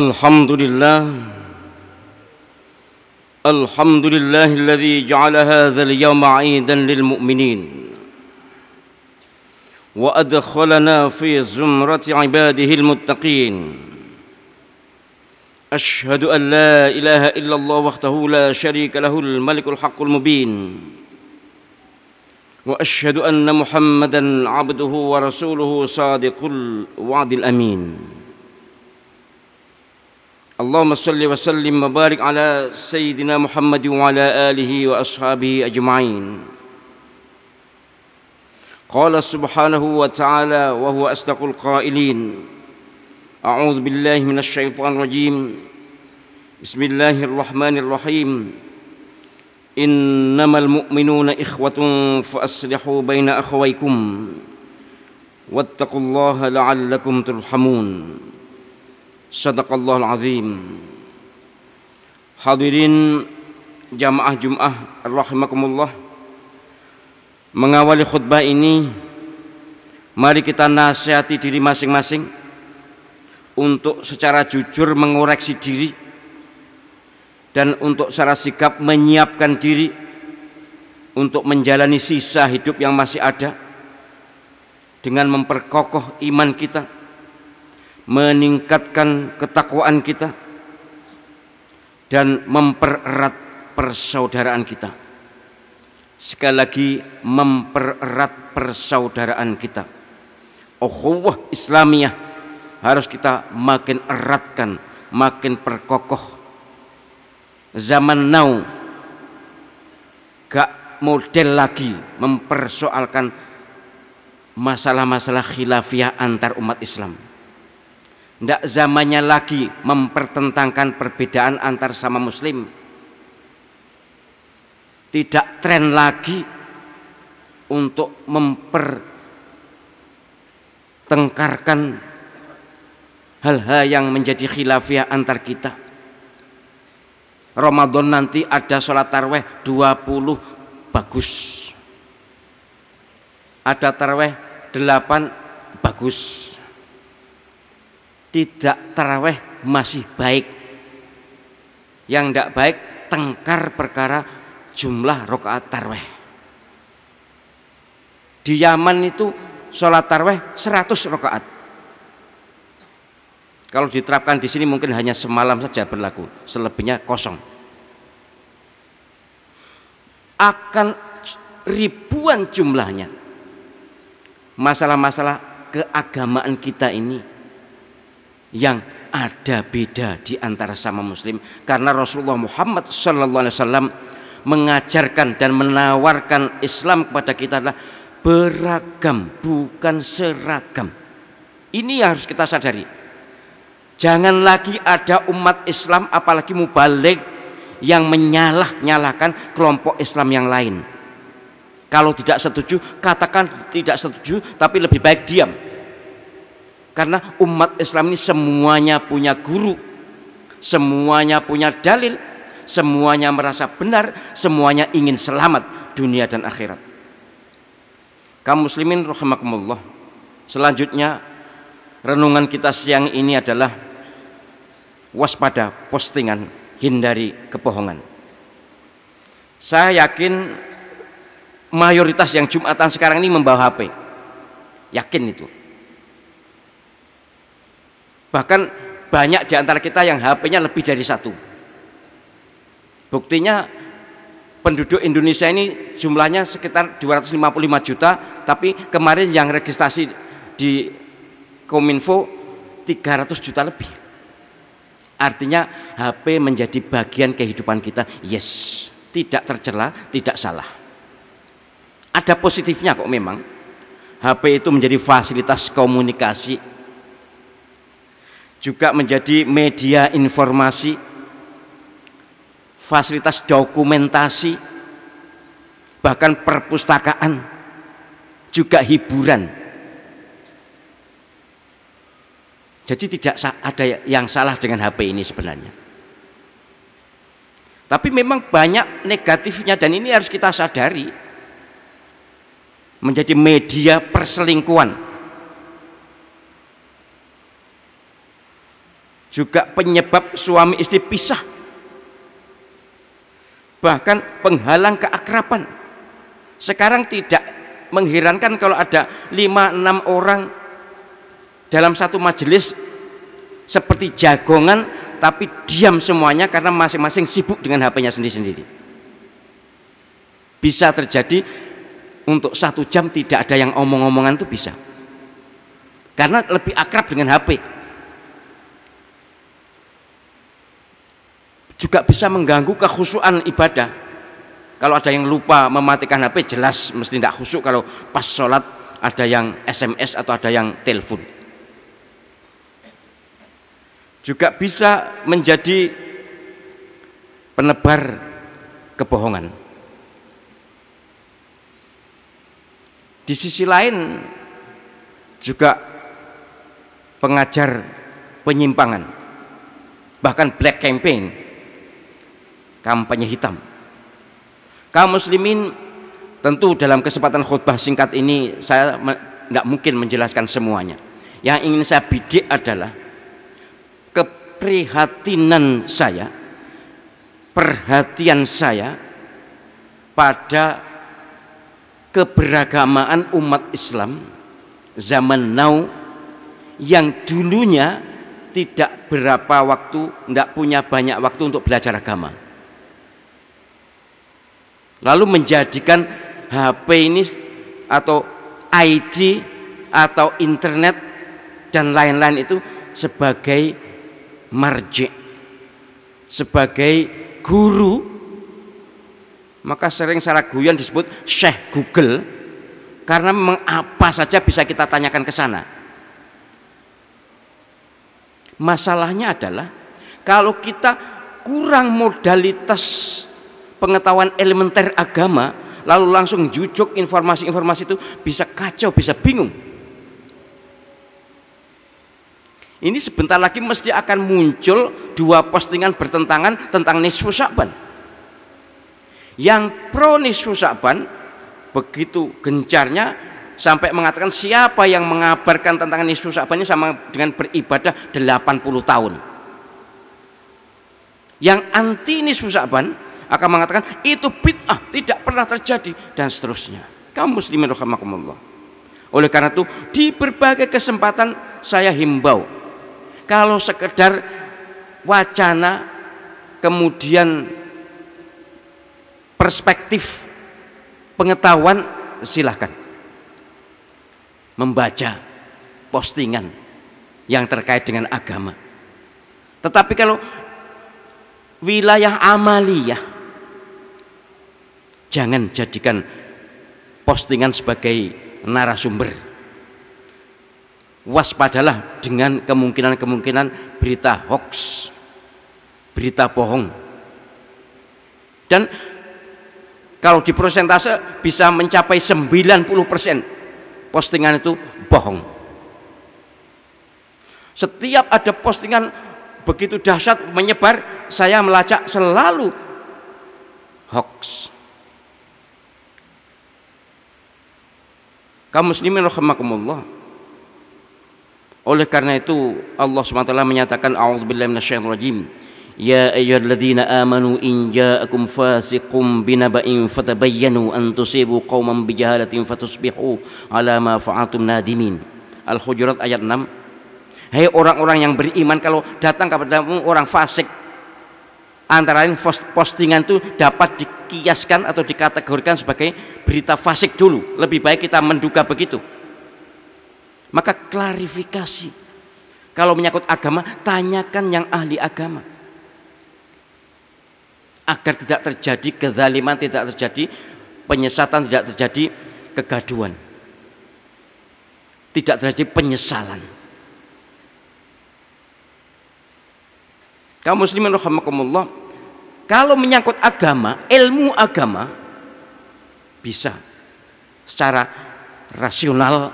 الحمد لله الحمد لله الذي جعل هذا اليوم عيدا للمؤمنين وأدخلنا في زمرة عباده المتقين. أشهد أن لا إله إلا الله وحده لا شريك له الملك الحق المبين. وأشهد أن محمدا عبده ورسوله صادق الوعد الأمين. اللهم صل وسلم وبارك على سيدنا محمد وعلى آله وأصحابه أجمعين. قال سبحانه وتعالى وهو أصدق القائلين أعوذ بالله من الشيطان الرجيم. بسم الله الرحمن الرحيم. إنما المؤمنون إخوة فأصلحوا بين أخويكم واتقوا الله لعلكم ترحمون. Sadaqallahul azim. Hadirin jamaah Jum'ah rahimakumullah. Mengawali khutbah ini Mari kita nasihati diri masing-masing Untuk secara jujur mengoreksi diri Dan untuk secara sikap menyiapkan diri Untuk menjalani sisa hidup yang masih ada Dengan memperkokoh iman kita meningkatkan ketakwaan kita dan mempererat persaudaraan kita. Sekali lagi mempererat persaudaraan kita. Ukhuwah Islamiyah harus kita makin eratkan, makin perkokoh. Zaman now gak model lagi mempersoalkan masalah-masalah khilafiyah antar umat Islam tidak zamannya lagi mempertentangkan perbedaan antar sama muslim. Tidak tren lagi untuk mempertengkarkan hal-hal yang menjadi khilafiyah antar kita. Ramadan nanti ada sholat tarweh 20 bagus. Ada tarweh 8 bagus tidak teraweh masih baik. Yang tidak baik tengkar perkara jumlah rokaat tarweh di Yaman itu sholat tarweh 100 rokaat kalau diterapkan di sini mungkin hanya semalam saja berlaku. Selebihnya kosong. Akan ribuan jumlahnya. Masalah-masalah keagamaan kita ini yang ada beda di antara sama muslim karena Rasulullah Muhammad sallallahu alaihi wasallam mengajarkan dan menawarkan Islam kepada kita adalah beragam bukan seragam. Ini yang harus kita sadari. Jangan lagi ada umat Islam apalagi mubalik yang menyalah-nyalahkan kelompok Islam yang lain. Kalau tidak setuju, katakan tidak setuju tapi lebih baik diam karena umat Islam ini semuanya punya guru, semuanya punya dalil, semuanya merasa benar, semuanya ingin selamat dunia dan akhirat. Kaum muslimin rahimakumullah. Selanjutnya renungan kita siang ini adalah waspada postingan, hindari kebohongan. Saya yakin mayoritas yang Jumatan sekarang ini membawa HP. Yakin itu Bahkan banyak di antara kita yang HP-nya lebih dari satu. Buktinya penduduk Indonesia ini jumlahnya sekitar 255 juta, tapi kemarin yang registrasi di Kominfo 300 juta lebih. Artinya HP menjadi bagian kehidupan kita. Yes, tidak tercela, tidak salah. Ada positifnya kok memang. HP itu menjadi fasilitas komunikasi juga menjadi media informasi, fasilitas dokumentasi, bahkan perpustakaan, juga hiburan. Jadi tidak ada yang salah dengan HP ini sebenarnya. Tapi memang banyak negatifnya dan ini harus kita sadari. menjadi media perselingkuhan. Juga penyebab suami istri pisah. Bahkan penghalang keakraban. Sekarang tidak mengherankan kalau ada lima enam orang dalam satu majelis seperti jagongan tapi diam semuanya karena masing-masing sibuk dengan HP-nya sendiri-sendiri. Bisa terjadi untuk satu jam tidak ada yang omong-omongan itu bisa karena lebih akrab dengan HP juga bisa mengganggu kekhusuan ibadah. Kalau ada yang lupa mematikan HP jelas mesti tidak khusyuk kalau pas sholat ada yang SMS atau ada yang telepon. Juga bisa menjadi penebar kebohongan. Di sisi lain juga pengajar penyimpangan bahkan black campaign kampanye hitam kaum muslimin tentu dalam kesempatan khutbah singkat ini saya tidak mungkin menjelaskan semuanya yang ingin saya bidik adalah keprihatinan saya perhatian saya pada keberagamaan umat Islam zaman now yang dulunya tidak berapa waktu, tidak punya banyak waktu untuk belajar agama. Lalu menjadikan HP ini atau IT atau internet dan lain-lain itu sebagai marji, sebagai guru maka sering secara guyon disebut Syekh Google karena memang apa saja bisa kita tanyakan ke sana. Masalahnya adalah kalau kita kurang modalitas pengetahuan elementer agama lalu langsung jujuk informasi-informasi itu bisa kacau, bisa bingung. Ini sebentar lagi mesti akan muncul dua postingan bertentangan tentang nisfu Sya'ban yang pro nisfu Sa'ban begitu gencarnya sampai mengatakan siapa yang mengabarkan tentang nisfu Sa'ban sama dengan beribadah 80 tahun. Yang anti nisfu Sa'ban akan mengatakan itu bid'ah, tidak pernah terjadi dan seterusnya. Kaum muslimin rahimakumullah. Oleh karena itu di berbagai kesempatan saya himbau kalau sekedar wacana kemudian perspektif pengetahuan silahkan membaca postingan yang terkait dengan agama tetapi kalau wilayah amaliyah jangan jadikan postingan sebagai narasumber waspadalah dengan kemungkinan-kemungkinan berita hoax berita bohong dan kalau di persentase bisa mencapai 90% postingan itu bohong. Setiap ada postingan begitu dahsyat menyebar, saya melacak selalu hoax. Kaum muslimin rahimakumullah. Oleh karena itu Allah SWT menyatakan a'udzubillahi minasyaitonirrajim. Ya ayyuhalladzina amanu in ja'akum fasiqum binaba'in fatabayyanu an tusibu qauman bijahalatin fatusbihu ala ma fa'atum nadimin. Al-Hujurat ayat 6. Hei orang-orang yang beriman kalau datang kepadamu orang fasik antara lain postingan itu dapat dikiaskan atau dikategorikan sebagai berita fasik dulu lebih baik kita menduga begitu maka klarifikasi kalau menyangkut agama tanyakan yang ahli agama agar tidak terjadi kezaliman, tidak terjadi penyesatan, tidak terjadi kegaduan. Tidak terjadi penyesalan. Kaum muslimin rahimakumullah, kalau menyangkut agama, ilmu agama bisa secara rasional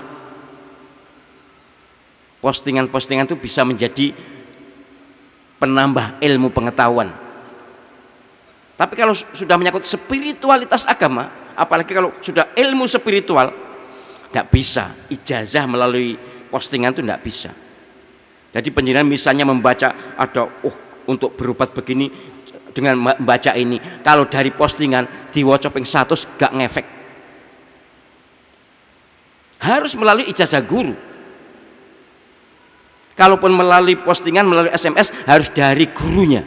postingan-postingan itu bisa menjadi penambah ilmu pengetahuan. Tapi kalau sudah menyangkut spiritualitas agama, apalagi kalau sudah ilmu spiritual, nggak bisa. Ijazah melalui postingan itu nggak bisa. Jadi penjenengan misalnya membaca ada oh untuk berobat begini dengan membaca ini kalau dari postingan di ping satu gak ngefek harus melalui ijazah guru kalaupun melalui postingan melalui SMS harus dari gurunya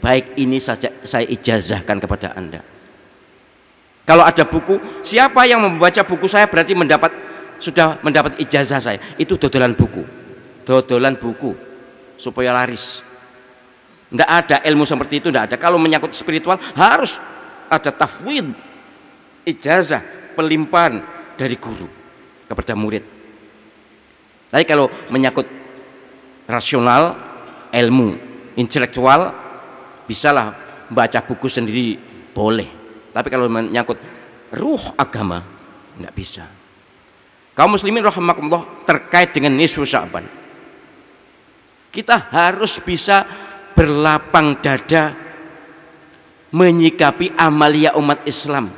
baik ini saja saya ijazahkan kepada anda kalau ada buku, siapa yang membaca buku saya berarti mendapat sudah mendapat ijazah saya. Itu dodolan buku. Dodolan buku supaya laris. Tidak ada ilmu seperti itu, tidak ada. Kalau menyangkut spiritual harus ada tafwid, ijazah, pelimpahan dari guru kepada murid. Tapi kalau menyangkut rasional, ilmu, intelektual, bisalah baca buku sendiri boleh. Tapi kalau menyangkut ruh agama tidak bisa. Kaum muslimin rahimakumullah terkait dengan nisfu Sya'ban. Kita harus bisa berlapang dada menyikapi amalia umat Islam.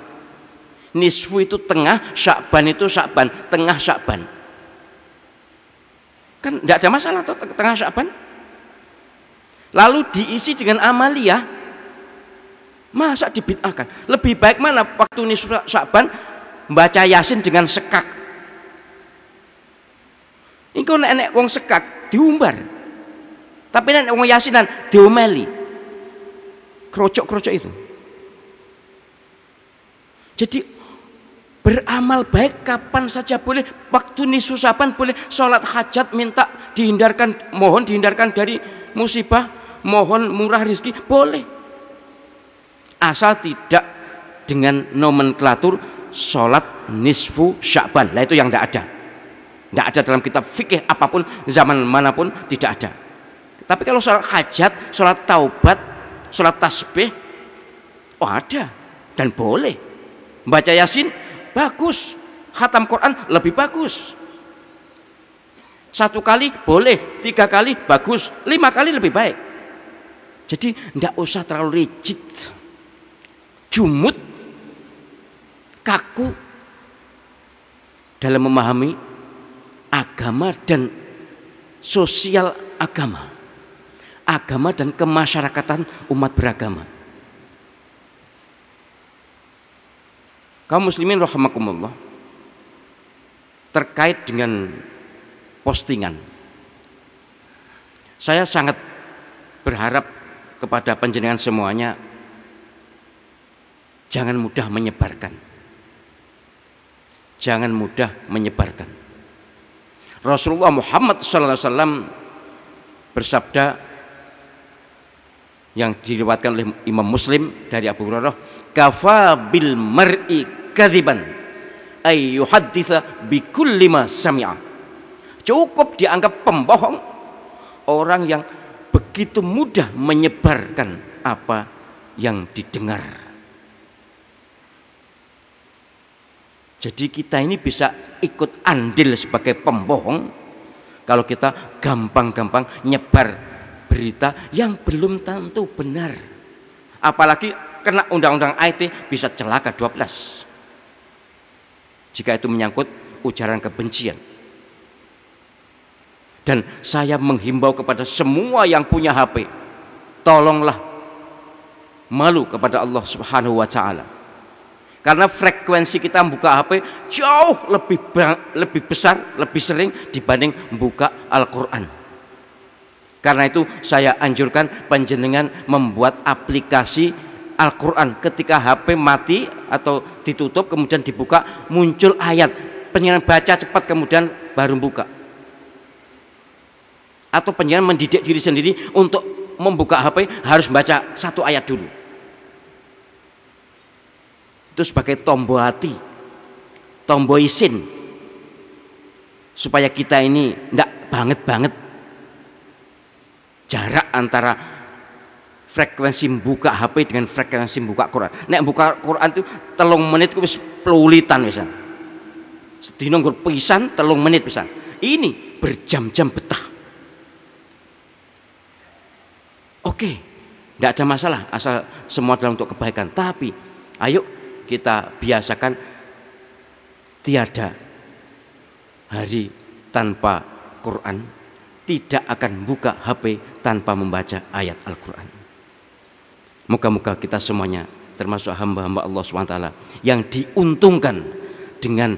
Nisfu itu tengah, Sya'ban itu Sya'ban, tengah Sya'ban. Kan tidak ada masalah tuh tengah Sya'ban. Lalu diisi dengan amalia Masa dibid'ahkan? Lebih baik mana waktu ini Sa'ban baca Yasin dengan sekak. Iku nenek wong sekak diumbar. Tapi nenek wong Yasinan diomeli. Krocok-krocok itu. Jadi beramal baik kapan saja boleh waktu nisu saban boleh sholat hajat minta dihindarkan mohon dihindarkan dari musibah mohon murah rizki boleh asal tidak dengan nomenklatur sholat nisfu sya'ban lah itu yang tidak ada tidak ada dalam kitab fikih apa pun zaman mana pun tidak ada tapi kalau sholat hajat sholat taubat sholat tasbih oh ada. Dan boleh. Baca yasin bagus. Khatam Quran lebih bagus. Satu kali boleh tiga kali bagus lima kali lebih baik. Jadi tidak usah terlalu rigid. Jumut, kaku dalam memahami agama dan sosial agama, agama dan kemasyarakatan umat beragama. Kaum muslimin rahimakumullah terkait dengan postingan. Saya sangat berharap kepada penjenengan semuanya Jangan mudah menyebarkan. Jangan mudah menyebarkan. Rasulullah Muhammad SAW bersabda yang diriwatkan oleh Imam Muslim dari Abu Hurairah, "Kafa bil mar'i kadziban ay bi kulli ma sami'a." Cukup dianggap pembohong orang yang begitu mudah menyebarkan apa yang didengar. Jadi kita ini bisa ikut andil sebagai pembohong kalau kita gampang-gampang nyebar berita yang belum tentu benar. Apalagi kena undang-undang IT bisa celaka 12. Jika itu menyangkut ujaran kebencian. Dan saya menghimbau kepada semua yang punya HP, tolonglah malu kepada Allah Subhanahu wa taala karena frekuensi kita membuka HP jauh lebih lebih besar, lebih sering dibanding membuka Al-Qur'an. Karena itu saya anjurkan penjenengan membuat aplikasi Al-Qur'an ketika HP mati atau ditutup kemudian dibuka muncul ayat. Penjenengan baca cepat kemudian baru buka. Atau penjenengan mendidik diri sendiri untuk membuka HP harus baca satu ayat dulu itu sebagai tombol hati tombol isin supaya kita ini tidak banget-banget jarak antara frekuensi buka HP dengan frekuensi buka Quran. Nek buka Quran itu telung menit itu pelulitan bisa. Sedino nggur pisan telung menit bisa. Ini berjam-jam betah. Oke, tidak ada masalah asal semua dalam untuk kebaikan. Tapi ayo kita biasakan tiada hari tanpa Quran tidak akan buka HP tanpa membaca ayat Al-Quran. Moga-moga kita semuanya termasuk hamba-hamba Allah SWT yang diuntungkan dengan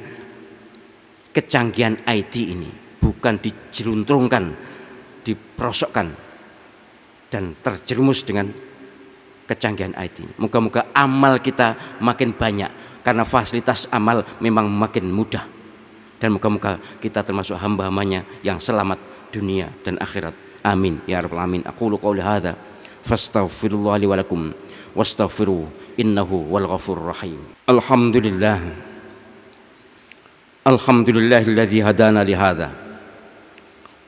kecanggihan IT ini bukan dijeluntrungkan diprosokkan dan terjerumus dengan kecanggihan IT. Moga-moga amal kita makin banyak karena fasilitas amal memang makin mudah. Dan moga-moga kita termasuk hamba-hambanya yang selamat دنيا دن أخرت. آمين. يا رب العالمين. أقول قول هذا فاستغفر الله لي ولكم واستغفروه إنه هو الغفور الرحيم. الحمد لله. الحمد لله الذي هدانا لهذا.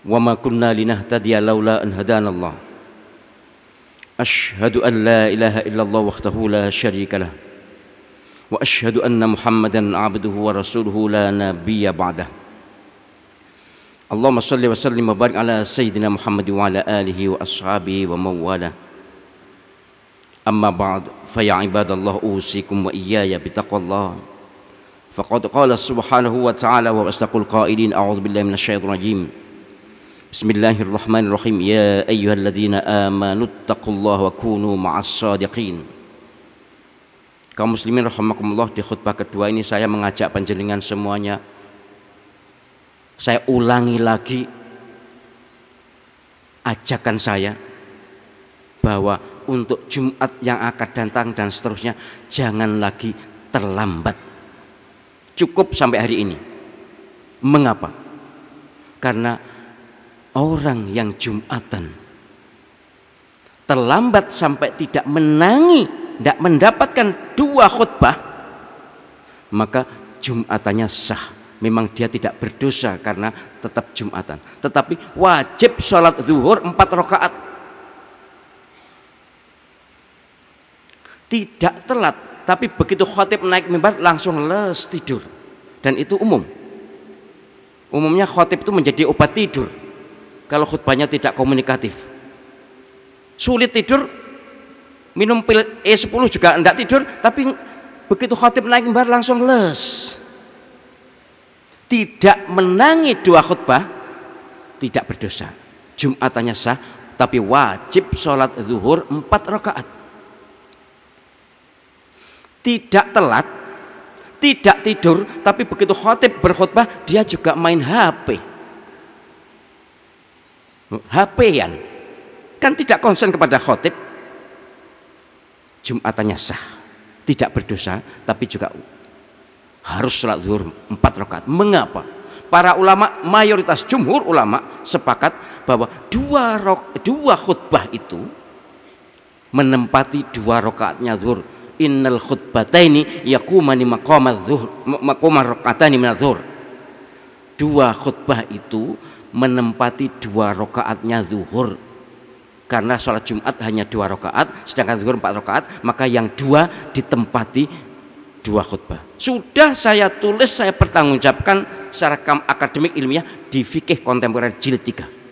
وما كنا لنهتدي لولا أن هدانا الله. أشهد أن لا إله إلا الله وحده لا شريك له. وأشهد أن محمدا عبده ورسوله لا نبي بعده. اللهم صل وسلم وبارك على سيدنا محمد وعلى آله وأصحابه ومن والاه أما بعد فيا عباد الله أوصيكم وإياي بتقوى الله. فقد قال سبحانه وتعالى وأصدق القائلين أعوذ بالله من الشيطان الرجيم. بسم الله الرحمن الرحيم. يا أيها الذين آمنوا اتقوا الله وكونوا مع الصادقين. kaum muslimin rahimakumullah di khutbah kedua ini saya mengajak panjenengan semuanya saya ulangi lagi. Ajakan saya bahwa untuk Jumat yang akan datang dan seterusnya jangan lagi terlambat. Cukup sampai hari ini. Mengapa? Karena orang yang Jumatan terlambat sampai tidak menangi tidak mendapatkan dua khutbah maka jumatannya sah memang dia tidak berdosa karena tetap jumatan. Tetapi wajib sholat zuhur empat rakaat. Tidak telat tapi begitu khotib naik mimbar langsung les tidur. Dan itu umum. Umumnya khotib itu menjadi obat tidur kalau khutbahnya tidak komunikatif. Sulit tidur minum pil E10 juga tidak tidur tapi begitu khotib naik mimbar langsung les tidak menangi dua khutbah tidak berdosa. Jumatannya sah tapi wajib sholat zuhur empat rakaat. Tidak telat tidak tidur tapi begitu khotib berkhutbah dia juga main HP HP-an kan tidak konsen kepada khotib. Jumatannya sah tidak berdosa tapi juga harus sholat zuhur empat rakaat. Mengapa? Para ulama mayoritas jumhur ulama sepakat bahwa dua rok, dua khutbah itu menempati dua rakaatnya zuhur. Innal khutbataini yakumani maqamaz zuhur maqamar rakaatani min zuhur. Dua khutbah itu menempati dua rakaatnya zuhur. Karena sholat Jumat hanya dua rakaat sedangkan zuhur empat rakaat maka yang dua ditempati dua khutbah. Sudah saya tulis saya pertanggungjawabkan secara akademik ilmiah di fikih kontemporer jilid 3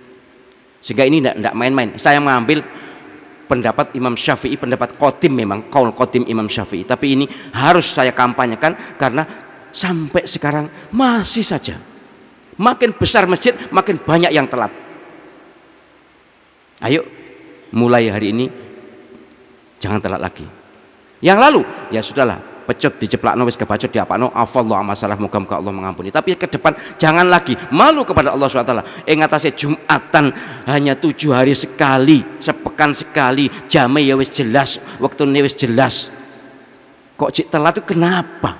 sehingga ini tidak main-main. Saya mengambil pendapat Imam Syafi'i pendapat Qadim memang kaul Qadim Imam Syafi'i. Tapi ini harus saya kampanyekan karena sampai sekarang masih saja makin besar masjid makin banyak yang telat. Ayo mulai hari ini jangan telat lagi. Yang lalu ya sudahlah pecut dijeplak wis kebacut diapakno. Afallahu masalah muga-muga Allah mengampuni. Tapi ke depan jangan lagi malu kepada Allah SWT ing atase Jumatan hanya tujuh hari sekali sepekan sekali jamnya ya wis jelas waktu wis jelas. Kok cik telat itu kenapa?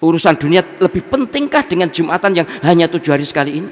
Urusan dunia lebih pentingkah dengan Jumatan yang hanya tujuh hari sekali ini?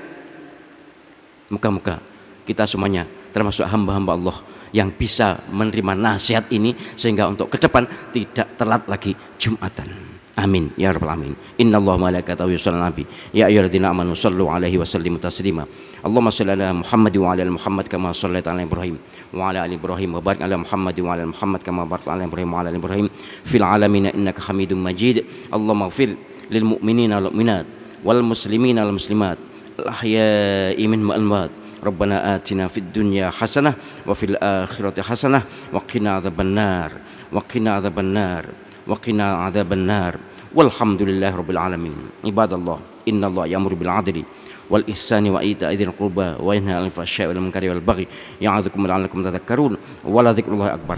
Muka-muka kita semuanya termasuk hamba-hamba Allah yang bisa menerima nasihat ini sehingga untuk ke depan tidak telat lagi Jumatan. Amin ya rabbal alamin. Innallaha malaikatahu yusholluna nabi. Ya ayyuhalladzina amanu sallu alaihi wa sallimu taslima. Allahumma shalli ala Muhammad wa ala Muhammad kama shallaita ala Ibrahim wa ala ali Ibrahim wa barik ala Muhammad wa ala Muhammad kama barakta ala Ibrahim wa ala ali Ibrahim fil alamin innaka Hamidum Majid. Allahumma ighfir lil mu'minina wal mu'minat wal muslimina wal muslimat al ahya'i minhum al amwat ربنا آتنا في الدنيا حسنة وفي الآخرة حسنة وقنا عذاب النار وقنا عذاب النار وقنا عذاب النار. والحمد لله رب العالمين. عباد الله إن الله يأمر بالعدل والإحسان وإيتاء ذي القربى وينهى عن الفحشاء والمنكر والبغي يعظكم لعلكم تذكرون. ولذكر الله أكبر.